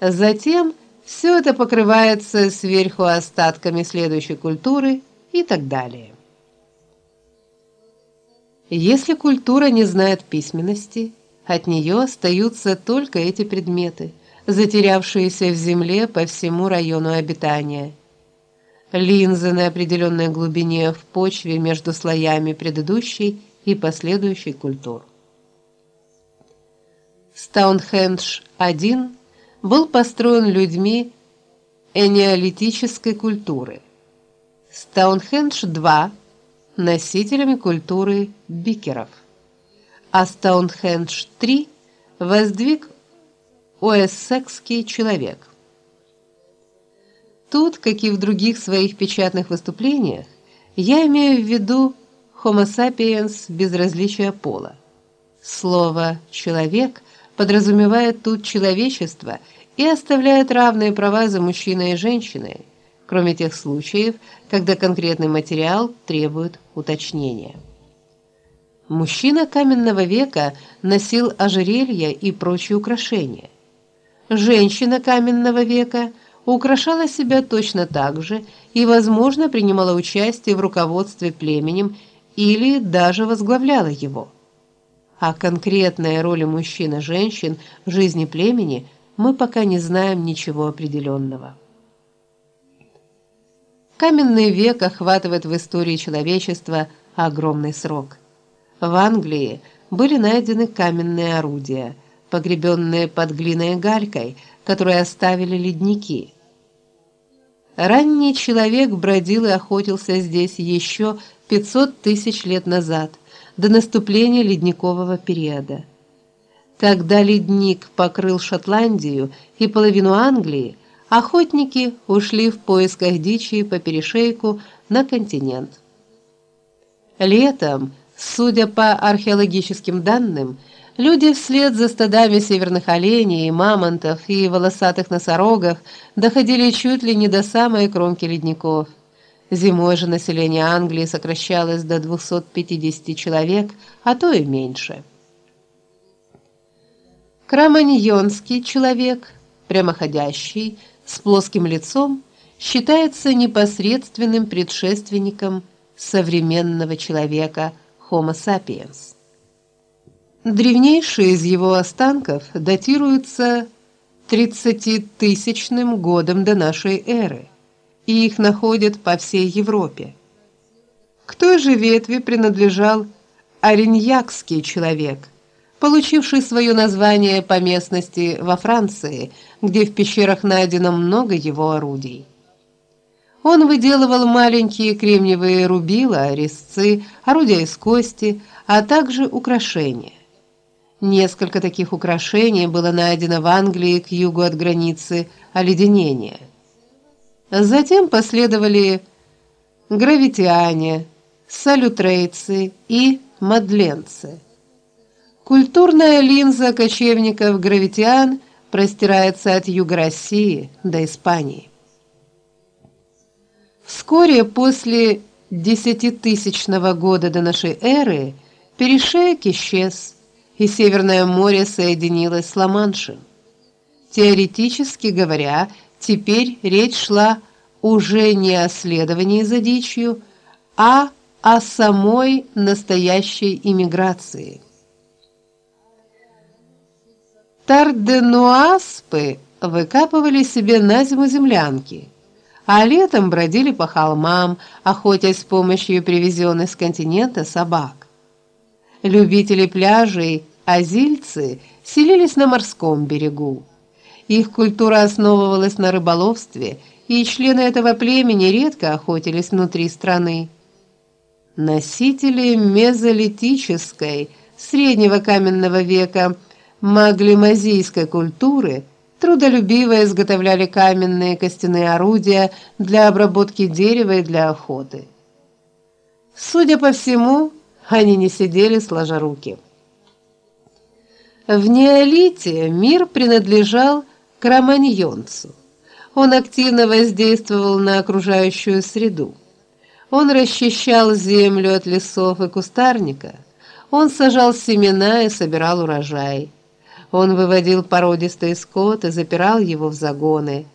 Затем все это покрывается сверху остатками следующей культуры и так далее. Если культура не знает письменности, от нее остаются только эти предметы, затерявшиеся в земле по всему району обитания. Линзы на определенной глубине в почве между слоями предыдущей и последующей культур. Стоунхендж-1 был построен людьми энеолитической культуры. Стоунхендж-2 носителями культуры бикеров а Стоунхендж-3 воздвиг уэссекский человек. Тут, как и в других своих печатных выступлениях, я имею в виду Homo sapiens без различия пола. Слово человек подразумевает тут человечество и оставляет равные права за мужчиной и женщиной, кроме тех случаев, когда конкретный материал требует уточнения. Мужчина каменного века носил ожерелья и прочие украшения. Женщина каменного века украшала себя точно так же и, возможно, принимала участие в руководстве племенем или даже возглавляла его. А конкретная роли мужчин и женщин в жизни племени мы пока не знаем ничего определенного. Каменный век охватывает в истории человечества огромный срок – в Англии были найдены каменные орудия, погребенные под глиной и галькой, которые оставили ледники. Ранний человек бродил и охотился здесь еще 500 тысяч лет назад, до наступления ледникового периода. Тогда ледник покрыл Шотландию и половину Англии, охотники ушли в поисках дичи по перешейку на континент. Летом Судя по археологическим данным, люди вслед за стадами северных оленей, мамонтов и волосатых носорогов доходили чуть ли не до самой кромки ледников. Зимой же население Англии сокращалось до 250 человек, а то и меньше. Кроманьонский человек, прямоходящий, с плоским лицом, считается непосредственным предшественником современного человека – Homo sapiens. Древнейшие из его останков датируются 30-тысячным годом до нашей эры, и их находят по всей Европе. К той же ветви принадлежал ариньякский человек, получивший свое название по местности во Франции, где в пещерах найдено много его орудий. Он выделывал маленькие кремниевые рубила, резцы, орудия из кости, а также украшения. Несколько таких украшений было найдено в Англии к югу от границы оледенения. Затем последовали гравитяне, салютрейцы и мадленцы. Культурная линза кочевников гравитян простирается от юга России до Испании. Вскоре после десятитысячного года до нашей эры перешеек исчез, и Северное море соединилось с Ла-Маншем. Теоретически говоря, теперь речь шла уже не о следовании за дичью, а о самой настоящей иммиграции. Тарденуаспы выкапывали себе на зиму землянки – а летом бродили по холмам, охотясь с помощью привезенных с континента собак. Любители пляжей, азильцы, селились на морском берегу. Их культура основывалась на рыболовстве, и члены этого племени редко охотились внутри страны. Носители мезолитической, среднего каменного века, маглимазийской культуры – трудолюбиво изготовляли каменные костяные орудия для обработки дерева и для охоты. Судя по всему, они не сидели сложа руки. В неолите мир принадлежал кроманьонцу. Он активно воздействовал на окружающую среду. Он расчищал землю от лесов и кустарника. Он сажал семена и собирал урожай. Он выводил породистый скот и запирал его в загоны.